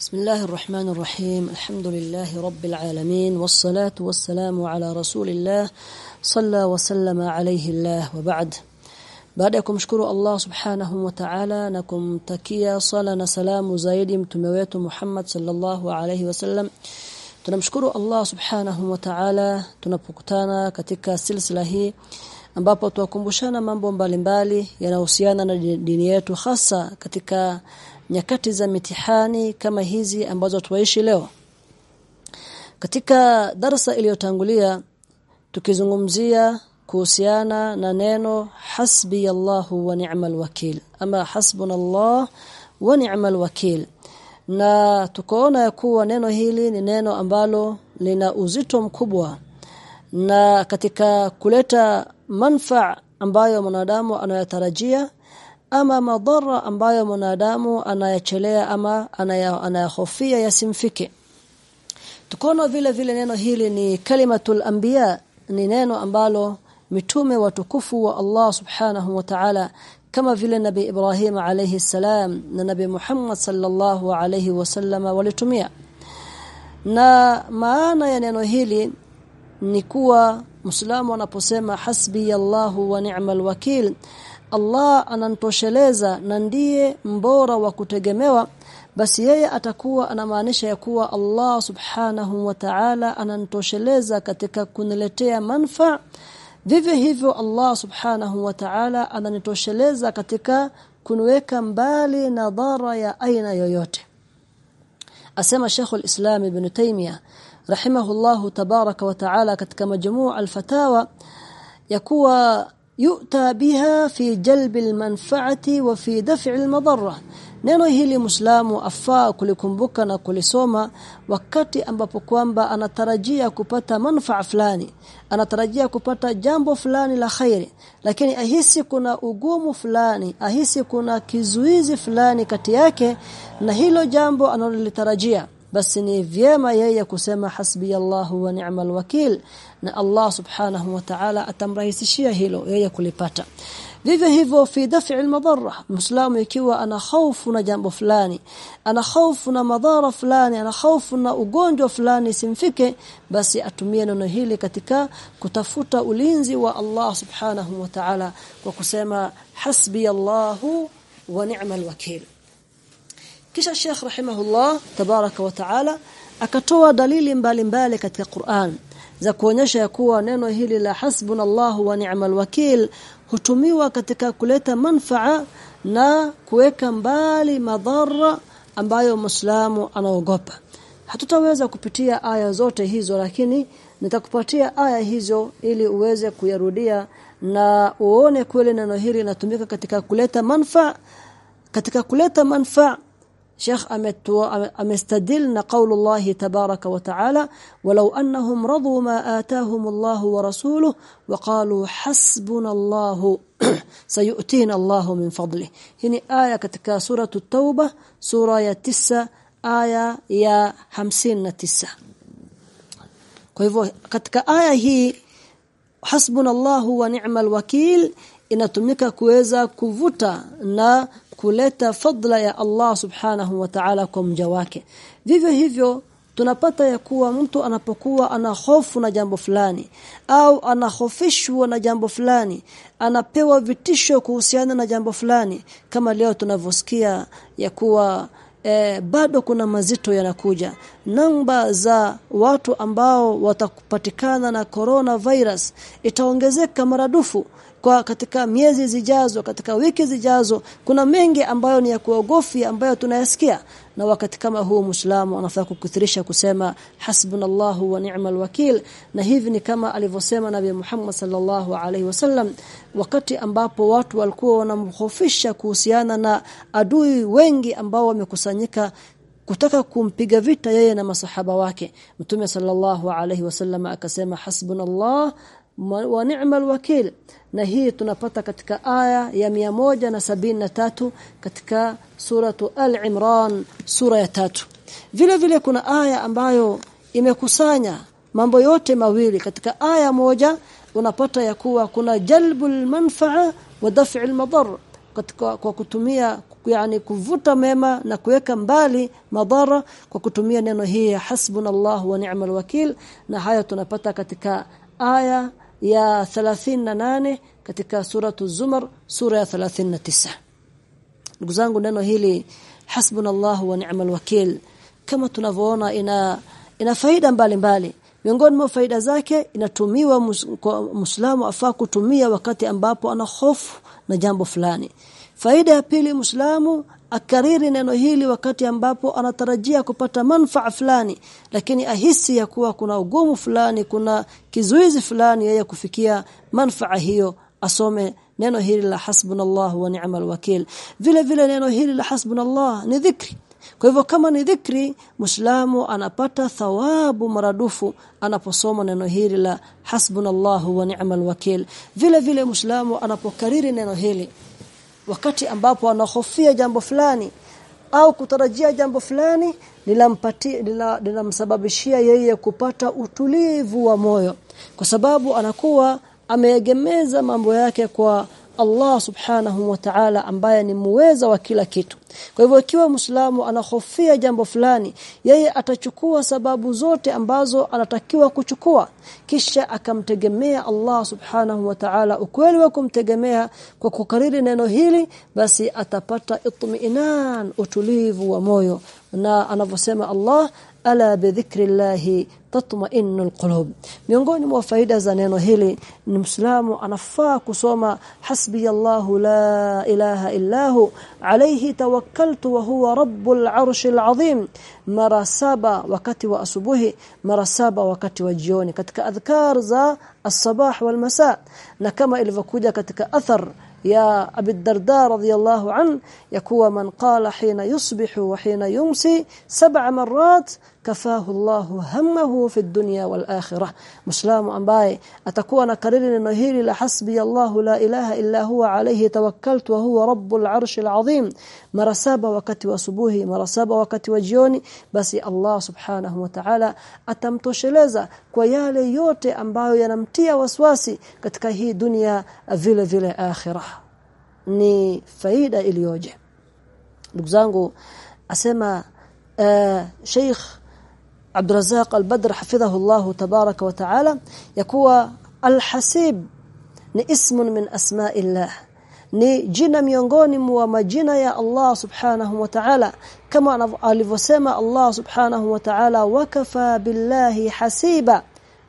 بسم الله الرحمن الرحيم الحمد لله رب العالمين والصلاة والسلام على رسول الله صلى وسلم عليه الله وبعد baada ya kumshukuru Allah subhanahu wa ta'ala na kumtakia sala na salamu zaidi mtume wetu Muhammad sallallahu alayhi wasallam tunamshukuru Allah subhanahu wa ta'ala tunapokutana katika silsila hii ambapo tuwakumbushana mambo mbalimbali yanayohusiana na dini yetu hasa katika nyakati za mitihani kama hizi ambazo tuwaishi leo. Katika darasa iliyotangulia tukizungumzia kuhusiana na neno hasbi Allahu wa ni'mal wakil ama hasbunallah wa ni'mal wakil. Na tukoona kuwa neno hili ni neno ambalo lina uzito mkubwa. Na katika kuleta manfaa ambayo mwanadamu anayatarajia ama madhara ambayo mwanadamu anayachelea ama anayahofia yasimfike. Tukono vile vile neno hili ni kalimatul anbiya ni neno ambalo mitume watukufu wa Allah subhanahu wa ta'ala kama vile nabi Ibrahim alayhi salam na nabi Muhammad sallallahu alayhi wasallam walitumia. Na maana ya neno hili ni kuwa Muislamu anaposema hasbi Allahu wa ni'mal wakil Allah anantosheleza na ndiye mbora wa kutegemewa basi yeye atakuwa anamaanisha ya kuwa Allah subhanahu wa ta'ala anantosheleza katika kuniletea manfaa vivyo hivyo Allah subhanahu wa ta'ala ananitosheleza katika kuniweka mbali na dhara ya aina yoyote. Asema Sheikh al-Islam Ibn Taymiyyah rahimahullahu tabaraka wa ta'ala katika majmuu al-fatawa ya kuwa yu'ta biha fi jalbi almanfaati wa fi daf'i al-madarra neno hili muslamu afaa kulikumbuka na kulisoma wakati ambapo kwamba anatarajia kupata manufaa fulani anatarajia kupata jambo fulani la khairi lakini ahisi kuna ugumu fulani ahisi kuna kizuizi fulani kati yake na hilo jambo analolitarajia basi ni vyema yeye kusema hasbi Allahu wa ni'mal wakil na Allah subhanahu wa ta'ala atamrahisishia hilo yeye kulipata. Vivyo hivyo fi daf'i al-madarra muislamu ikiwa ana hofu na jambo fulani ana hofu na madhara fulani ana hofu na ugonjwa fulani simfike basi atumie neno hili katika kutafuta ulinzi wa Allah subhanahu wa ta'ala kwa kusema hasbi Allahu wa ni'mal wakil kisha Sheikh rahimahullah tabaraka wa ta'ala akatoa dalili mbalimbali mbali katika Qur'an za kuonyesha ya kuwa neno hili la hasbunallahu wa ni'mal wakil hutumiwa katika kuleta manfaa na kuweka mbali madhara ambayo Muislamu anaogopa. Hatutaweza kupitia aya zote hizo lakini nitakupatia aya hizo ili uweze kuyarudia na uone kweli neno hili linatumika katika kuleta manfaa katika kuleta manfaa Sheikh ametua amestadil na kaulu Allah tabaraka wa taala walau annahum radu ma atahum Allah wa rasuluhu wa qalu hasbunallahu sayu'tina Allah min fadli. Hii aya katika sura at-tauba sura ya 9 aya ya 59 kwa hivyo katika aya hii hasbunallahu wa ni'mal wakil inatumika kuweza kuvuta na kuleta fadla ya Allah subhanahu wa ta'ala kwa mja wake. Vivyo hivyo tunapata ya kuwa mtu anapokuwa ana hofu na jambo fulani au anahofishwa na jambo fulani anapewa vitisho kuhusiana na jambo fulani kama leo tunavyosikia ya kuwa e, bado kuna mazito yanakuja. Namba za watu ambao watakupatikana na corona virus itaongezeka maradufu kwa katika miezi zijazo katika wiki zijazo kuna mengi ambayo ni ya kuogofia ambayo tunayasikia. Na wakati kama huu muislamu anafaa kukuthirisha kusema hasbunallahu wa ni'mal wakil. Na hivi ni kama alivyosema nabii Muhammad sallallahu alaihi wasallam wakati ambapo watu walikuwa wanamhofisha kuhusiana na adui wengi ambao wamekusanyika kutaka kumpiga vita yeye na masahaba wake. Mtume sallallahu alaihi wasallam akasema hasbunallah wa ni'mal wakil. Na hii tunapata katika aya ya tatu katika suratu al-Imran sura ya tatu. Vile vile kuna aya ambayo imekusanya mambo yote mawili. Katika aya moja unapata ya kuwa kuna jalbul manfaa wa daf'il madar. Katika kwa kutumia yani kuvuta mema na kuweka mbali madhara kwa kutumia neno hii hasbunallahu wa ni'mal wakil. Na haya tunapata katika aya ya 38 katika suratu zumar sura ya 39 ndugu zangu neno hili hasbunallahu wa ni'mal wakil. Kama tunavyoona ina ina faida mbalimbali. Miongoni mwa faida zake inatumiwa Muislamu afaa kutumia wakati ambapo ana hofu na jambo fulani. Faida ya pili Muislamu akariri neno hili wakati ambapo anatarajia kupata manfaa fulani lakini ahisi ya kuwa kuna ugumu fulani kuna kizuizi fulani yeye kufikia manfaa hiyo. Asome neno hili la hasbunallahu wa ni'mal wakil. Vile vile neno hili la hasbunallah ni dhikri. Kwa hivyo kama ni dhikri Muislamu anapata thawabu maradufu anaposoma neno hili la hasbunallahu wa ni'mal wakil. Vile vile Muislamu anapokariri neno hili wakati ambapo anahofia jambo fulani au kutarajia jambo fulani linampatia linamsababishia yeye kupata utulivu wa moyo. Kwa sababu anakuwa ameegemeza mambo yake kwa Allah subhanahu wa ta'ala ambaye ni muweza wa kila kitu. Kwa hivyo ikiwa Muislamu anahofia jambo fulani yeye atachukua sababu zote ambazo anatakiwa kuchukua kisha akamtegemea Allah subhanahu wa ta'ala ukweli wa kumtegemea kwa kukariri neno hili basi atapata itmiinan utulivu wa moyo. Na anavyosema Allah ala bidhikrillahi tatma'innul qulub miongoni mwa faida za neno hili ni mslamu anafaa kusoma hasbiyallahu la ilaha illahu alayhi tawakkaltu wa huwa rabbul arshil azim. Mara saba wakati wa asubuhi mara saba wakati wa jioni katika adhkar za wal masa. Na kama ilivyokuja katika athar ya Abi Darda radhiyallahu an yakuwa man qala hina yusbihu wa hina yumsi sab'a marrat kafahu Allahu hammahu fi dunya wal akhirah muslimu ambaye atakuwa na kariri neno hili la hasbi Allahu la ilaha illa huwa alayhi tawakkaltu wa huwa rabbul arshil azim mara wakati wa asubuhi mara wakati wa jioni basi Allah subhanahu wa ta'ala atamtosheleza kwa yale yote ambayo yanamtia waswasi katika hii dunia vile vile akhirah ni faida iliyoje. Ndugu zangu asema uh, Sheikh Abdul Al-Badr hafidhahu Allah wa taala yakuwa Al-Hasib ni ismun min asma'illah ni jina miongoni mwa majina ya Allah subhanahu wa ta'ala. Kama alivyosema Allah subhanahu wa ta'ala wakafa billahi hasiba.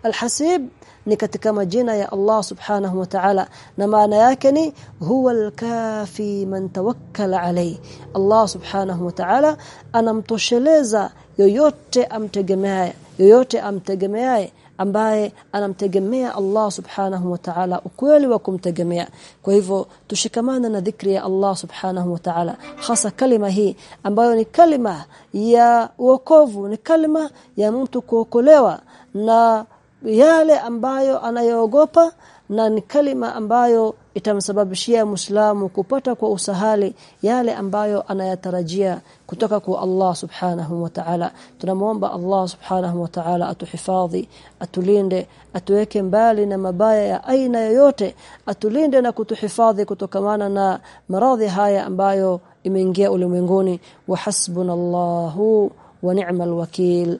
Alhasib ni katika majina ya Allah subhanahu wa ta'ala. Na maana yake ni huwa al-kafi man tawakkala alayhi Allah subhanahu wa ta'ala anamtosheleza yoyote amtegemeaye yoyote amtegemeaye ambaye anamtegemea Allah subhanahu wa ta'ala ukweli wa kumtegemea. Kwa hivyo tushikamana na dhikri ya Allah subhanahu wa ta'ala hasa kalima hii ambayo ni kalima ya wokovu ni kalima ya mtu kuokolewa na yale ambayo anayoogopa na ni kalima ambayo itamsababishia Muislamu kupata kwa usahali yale ambayo anayatarajia kutoka kwa Allah Subhanahu wa Ta'ala. Tunamuomba Allah Subhanahu wa Ta'ala atuhifadhi atulinde atuweke mbali na mabaya ya aina yoyote atulinde na kutuhifadhi kutokamana na maradhi haya ambayo imeingia ulimwenguni. Wa hasbunallahu wa ni'mal wakil